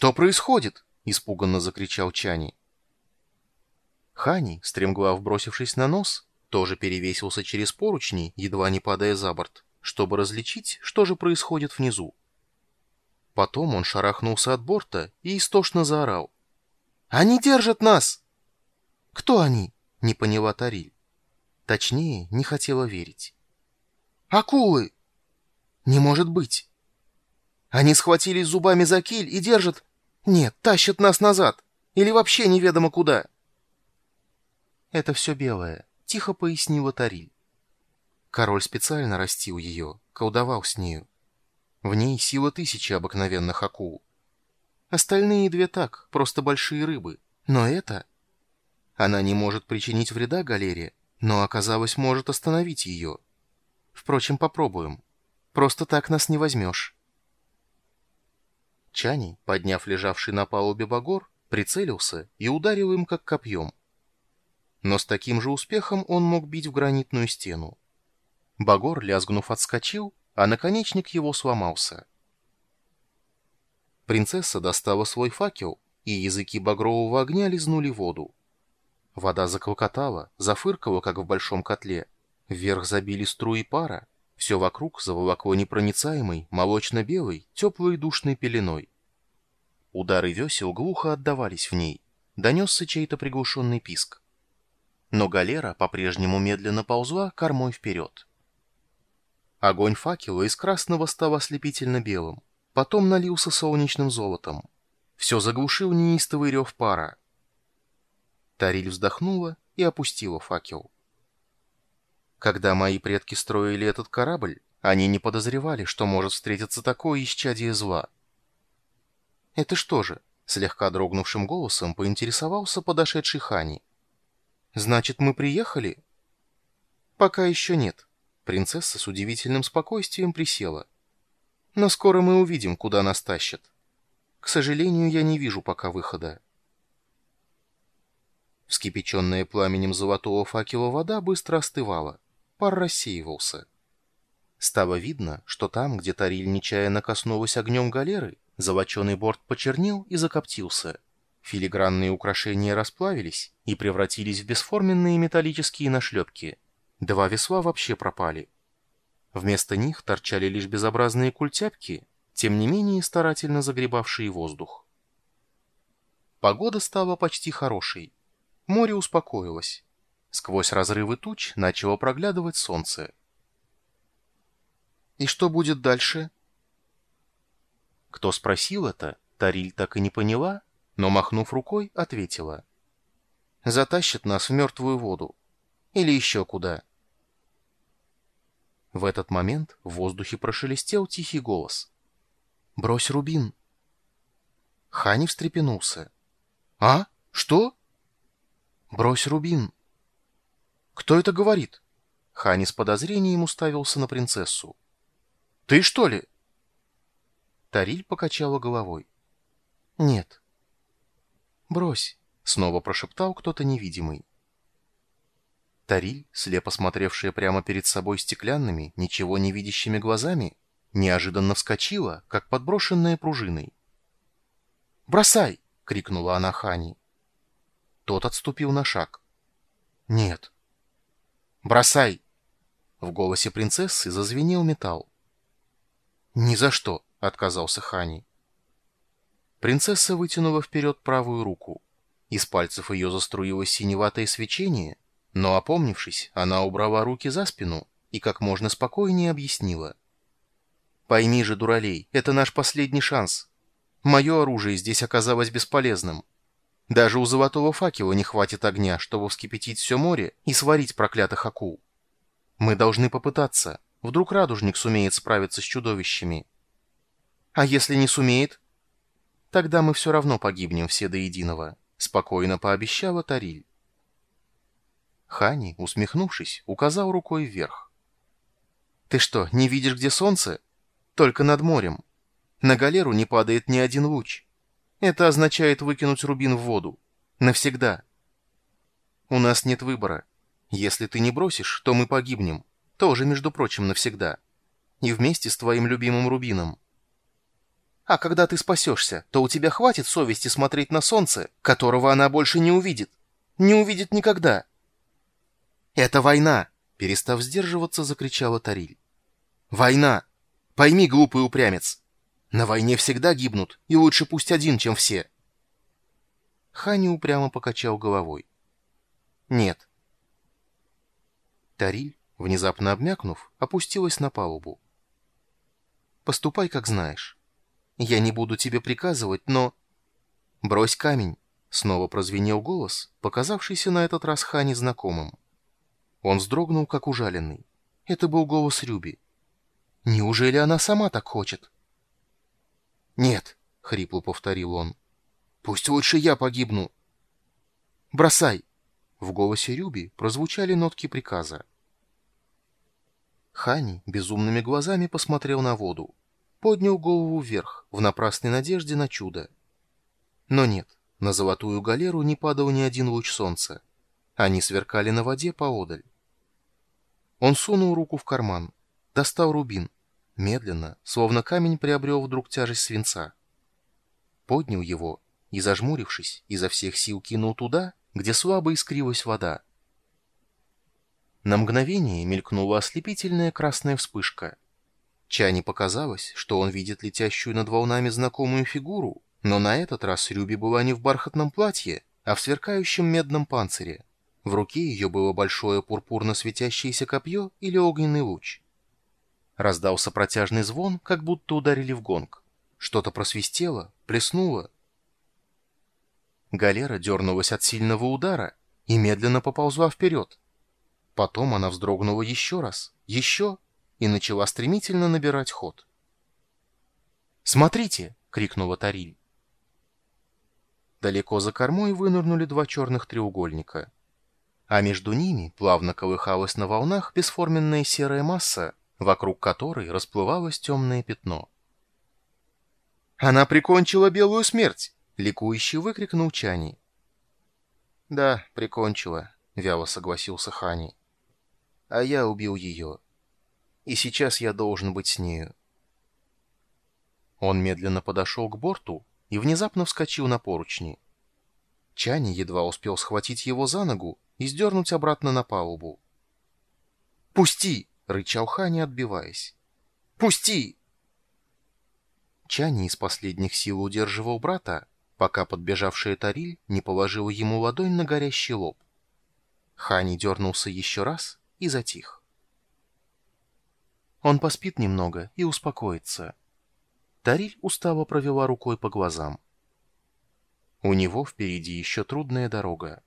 «Что происходит?» — испуганно закричал Чани. Хани, стремглав бросившись на нос, тоже перевесился через поручни, едва не падая за борт, чтобы различить, что же происходит внизу. Потом он шарахнулся от борта и истошно заорал. «Они держат нас!» «Кто они?» — не поняла Тариль. Точнее, не хотела верить. «Акулы!» «Не может быть!» «Они схватились зубами за киль и держат... Нет, тащат нас назад! Или вообще неведомо куда!» «Это все белое», — тихо пояснила Тариль. Король специально растил ее, колдовал с нею. В ней сила тысячи обыкновенных акул. Остальные две так, просто большие рыбы. Но это... Она не может причинить вреда галере, но, оказалось, может остановить ее. Впрочем, попробуем. Просто так нас не возьмешь. Чани, подняв лежавший на палубе багор, прицелился и ударил им как копьем. Но с таким же успехом он мог бить в гранитную стену. Багор, лязгнув, отскочил, а наконечник его сломался. Принцесса достала свой факел, и языки багрового огня лизнули воду. Вода заклокотала, зафыркала, как в большом котле. Вверх забили струи пара. Все вокруг заволокло непроницаемой, молочно-белой, теплой душной пеленой. Удары весел глухо отдавались в ней. Донесся чей-то приглушенный писк. Но галера по-прежнему медленно ползла кормой вперед. Огонь факела из красного стал ослепительно белым, потом налился солнечным золотом. Все заглушил неистовый рев пара. Тариль вздохнула и опустила факел. Когда мои предки строили этот корабль, они не подозревали, что может встретиться такое исчадие зла. «Это что же?» — слегка дрогнувшим голосом поинтересовался подошедший Хани. «Значит, мы приехали?» «Пока еще нет», Принцесса с удивительным спокойствием присела. «Но скоро мы увидим, куда нас тащат. К сожалению, я не вижу пока выхода». Вскипяченная пламенем золотого факела вода быстро остывала. Пар рассеивался. Стало видно, что там, где Тариль нечаянно коснулась огнем галеры, золоченый борт почернел и закоптился. Филигранные украшения расплавились и превратились в бесформенные металлические нашлепки — Два весла вообще пропали. Вместо них торчали лишь безобразные культяпки, тем не менее старательно загребавшие воздух. Погода стала почти хорошей. Море успокоилось. Сквозь разрывы туч начало проглядывать солнце. «И что будет дальше?» Кто спросил это, Тариль так и не поняла, но, махнув рукой, ответила. «Затащит нас в мертвую воду. Или еще куда». В этот момент в воздухе прошелестел тихий голос. «Брось рубин!» Хани встрепенулся. «А? Что?» «Брось рубин!» «Кто это говорит?» Хани с подозрением уставился на принцессу. «Ты что ли?» Тариль покачала головой. «Нет». «Брось», — снова прошептал кто-то невидимый. Тариль, слепо смотревшая прямо перед собой стеклянными, ничего не видящими глазами, неожиданно вскочила, как подброшенная пружиной. «Бросай!» — крикнула она Хани. Тот отступил на шаг. «Нет». «Бросай!» В голосе принцессы зазвенел металл. «Ни за что!» — отказался Хани. Принцесса вытянула вперед правую руку. Из пальцев ее заструилось синеватое свечение, но, опомнившись, она убрала руки за спину и как можно спокойнее объяснила. «Пойми же, дуралей, это наш последний шанс. Мое оружие здесь оказалось бесполезным. Даже у золотого факела не хватит огня, чтобы вскипятить все море и сварить проклятых акул. Мы должны попытаться. Вдруг радужник сумеет справиться с чудовищами. А если не сумеет? Тогда мы все равно погибнем все до единого», — спокойно пообещала Тариль. Хани, усмехнувшись, указал рукой вверх. «Ты что, не видишь, где солнце? Только над морем. На галеру не падает ни один луч. Это означает выкинуть рубин в воду. Навсегда. У нас нет выбора. Если ты не бросишь, то мы погибнем. Тоже, между прочим, навсегда. И вместе с твоим любимым рубином». А когда ты спасешься, то у тебя хватит совести смотреть на солнце, которого она больше не увидит. Не увидит никогда. «Это война!» — перестав сдерживаться, закричала Тариль. «Война! Пойми, глупый упрямец! На войне всегда гибнут, и лучше пусть один, чем все!» Хани упрямо покачал головой. «Нет». Тариль, внезапно обмякнув, опустилась на палубу. «Поступай, как знаешь. Я не буду тебе приказывать, но...» «Брось камень!» — снова прозвенел голос, показавшийся на этот раз Хани знакомым. Он вздрогнул, как ужаленный. Это был голос Рюби. «Неужели она сама так хочет?» «Нет», — хрипло повторил он. «Пусть лучше я погибну». «Бросай!» В голосе Рюби прозвучали нотки приказа. Хани безумными глазами посмотрел на воду. Поднял голову вверх, в напрасной надежде на чудо. Но нет, на золотую галеру не падал ни один луч солнца. Они сверкали на воде поодаль. Он сунул руку в карман, достал рубин. Медленно, словно камень приобрел вдруг тяжесть свинца. Поднял его и, зажмурившись, изо всех сил кинул туда, где слабо искрилась вода. На мгновение мелькнула ослепительная красная вспышка. Чани показалось, что он видит летящую над волнами знакомую фигуру, но на этот раз Рюби была не в бархатном платье, а в сверкающем медном панцире. В руке ее было большое пурпурно светящееся копье или огненный луч. Раздался протяжный звон, как будто ударили в гонг. Что-то просвистело, плеснуло. Галера дернулась от сильного удара и медленно поползла вперед. Потом она вздрогнула еще раз, еще, и начала стремительно набирать ход. «Смотрите!» — крикнула Тариль. Далеко за кормой вынырнули два черных треугольника. А между ними плавно колыхалась на волнах бесформенная серая масса, вокруг которой расплывалось темное пятно. «Она прикончила белую смерть!» — ликующе выкрикнул Чани. «Да, прикончила», — вяло согласился Хани. «А я убил ее. И сейчас я должен быть с нею». Он медленно подошел к борту и внезапно вскочил на поручни. Чани едва успел схватить его за ногу и сдернуть обратно на палубу. «Пусти!» — рычал Хани, отбиваясь. «Пусти!» Чани из последних сил удерживал брата, пока подбежавшая Тариль не положила ему ладонь на горящий лоб. Хани дернулся еще раз и затих. Он поспит немного и успокоится. Тариль устало провела рукой по глазам. У него впереди еще трудная дорога.